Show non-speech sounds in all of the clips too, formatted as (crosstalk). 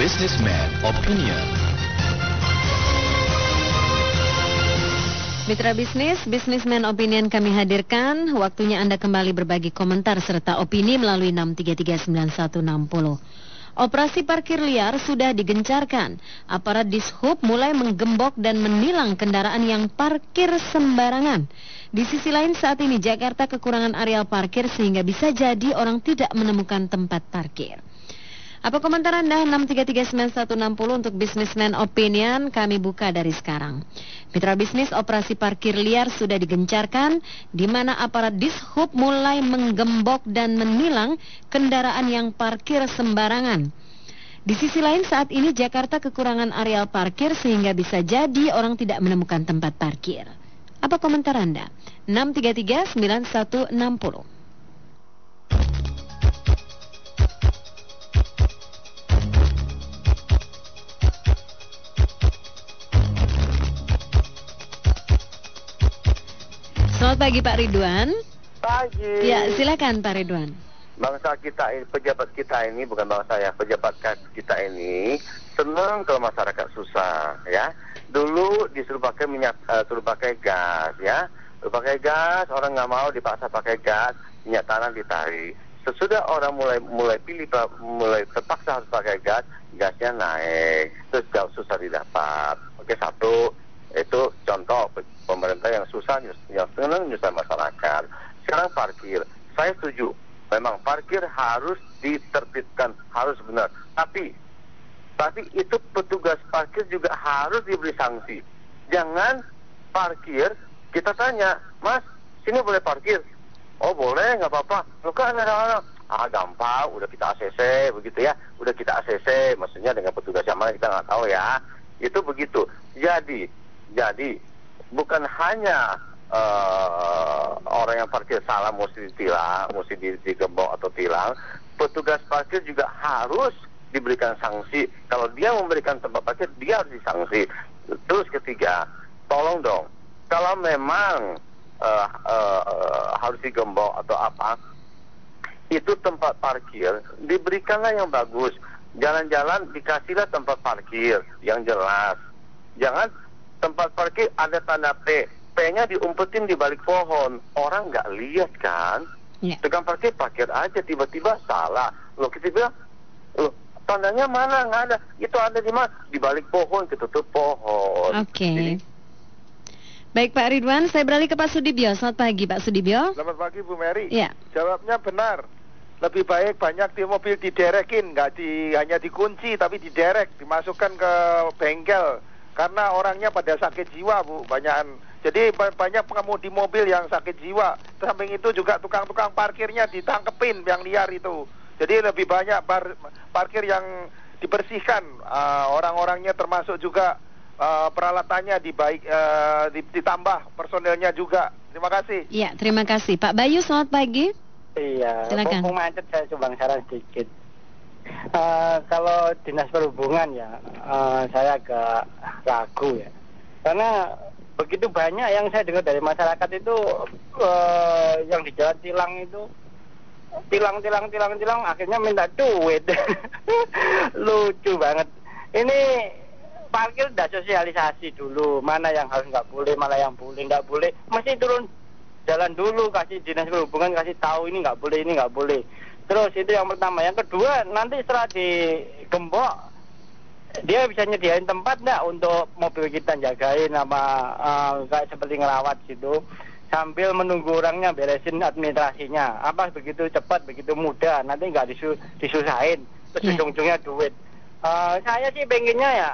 Businessman Opinion. Mitra bisnis, Businessman Opinion kami hadirkan. Waktunya Anda kembali berbagi komentar serta opini melalui 6339160. Operasi parkir liar sudah digencarkan. Aparat Dishub mulai menggembok dan menilang kendaraan yang parkir sembarangan. Di sisi lain saat ini Jakarta kekurangan areal parkir sehingga bisa jadi orang tidak menemukan tempat parkir. Apa komentar Anda 6339160 untuk Businessman Opinion kami buka dari sekarang. Mitra bisnis operasi parkir liar sudah digencarkan di mana aparat Dishub mulai menggembok dan menilang kendaraan yang parkir sembarangan. Di sisi lain saat ini Jakarta kekurangan areal parkir sehingga bisa jadi orang tidak menemukan tempat parkir. Apa komentar Anda? 6339160. Selamat pagi Pak Ridwan. Pagi. Ya, silakan Pak Ridwan. Bangsa kita ini, pejabat kita ini, bukan bangsa ya, pejabat kita ini senang kalau masyarakat susah, ya. Dulu disuruh pakai minyak, uh, suruh pakai gas, ya. Suruh pakai gas, orang nggak mau dipaksa pakai gas, minyak tanah ditarik. Sesudah orang mulai mulai pilih mulai terpaksa harus pakai gas, gasnya naik, terus jauh susah didapat. Oke satu, itu contoh pemerintah yang susah, yang senang nyusah masyarakat. Sekarang parkir, saya setuju. Memang parkir harus ditertibkan, harus benar. Tapi, tapi itu petugas parkir juga harus diberi sanksi. Jangan parkir, kita tanya, Mas, sini boleh parkir? Oh boleh, nggak apa-apa. Loh kan ada ah gampang, udah kita ACC begitu ya, udah kita ACC, maksudnya dengan petugas yang mana kita nggak tahu ya. Itu begitu. Jadi, jadi bukan hanya uh, orang yang parkir salah mesti ditilang, mesti digembok atau tilang, petugas parkir juga harus diberikan sanksi. Kalau dia memberikan tempat parkir, dia harus disanksi. Terus ketiga, tolong dong, kalau memang uh, uh, harus digembok atau apa, itu tempat parkir diberikanlah yang bagus. Jalan-jalan dikasihlah tempat parkir yang jelas. Jangan tempat parkir ada tanda P. P-nya diumpetin di balik pohon. Orang nggak lihat kan? Yeah. Tukang parkir parkir aja tiba-tiba salah. Loh kita bilang, loh tandanya mana nggak ada? Itu ada di mana? Di balik pohon, ketutup pohon. Oke. Okay. Baik Pak Ridwan, saya beralih ke Pak Sudibyo. Selamat pagi Pak Sudibyo. Selamat pagi Bu Mary. Iya. Jawabnya benar. Lebih baik banyak di mobil diderekin, nggak di hanya dikunci tapi diderek, dimasukkan ke bengkel karena orangnya pada sakit jiwa bu banyakan. Jadi banyak pengemudi mobil yang sakit jiwa. Samping itu juga tukang-tukang parkirnya ditangkepin yang liar itu. Jadi lebih banyak par parkir yang dibersihkan. Uh, orang-orangnya termasuk juga uh, peralatannya dibaik uh, ditambah personelnya juga. Terima kasih. Iya terima kasih. Pak Bayu selamat pagi. Iya silakan. macet saya coba saran sedikit Uh, kalau dinas perhubungan ya, uh, saya agak ragu ya, karena begitu banyak yang saya dengar dari masyarakat itu uh, yang di jalan tilang itu tilang tilang tilang tilang akhirnya minta duit. (laughs) Lucu banget. Ini parkir udah sosialisasi dulu mana yang harus nggak boleh mana yang boleh nggak boleh. Mesti turun jalan dulu kasih dinas perhubungan kasih tahu ini nggak boleh ini nggak boleh Terus itu yang pertama. Yang kedua nanti setelah digembok dia bisa nyediain tempat enggak untuk mobil kita jagain sama uh, kayak seperti ngerawat gitu. Sambil menunggu orangnya beresin administrasinya. Apa begitu cepat begitu mudah nanti nggak disu disusahin. Terus yeah. ujung-ujungnya duit. Uh, saya sih pengennya ya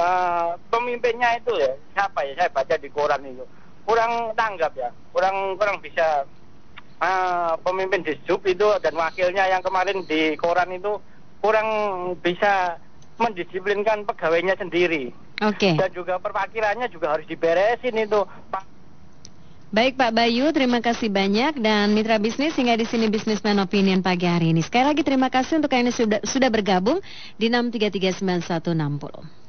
uh, pemimpinnya itu ya siapa ya? Saya baca di koran itu. Kurang tanggap ya. Kurang kurang bisa uh, pemimpin di sub itu dan wakilnya yang kemarin di koran itu kurang bisa mendisiplinkan pegawainya sendiri. Oke. Okay. Dan juga perwakilannya juga harus diberesin itu. Baik Pak Bayu, terima kasih banyak dan mitra bisnis hingga di sini Businessman Opinion pagi hari ini. Sekali lagi terima kasih untuk yang sudah sudah bergabung di 6339160.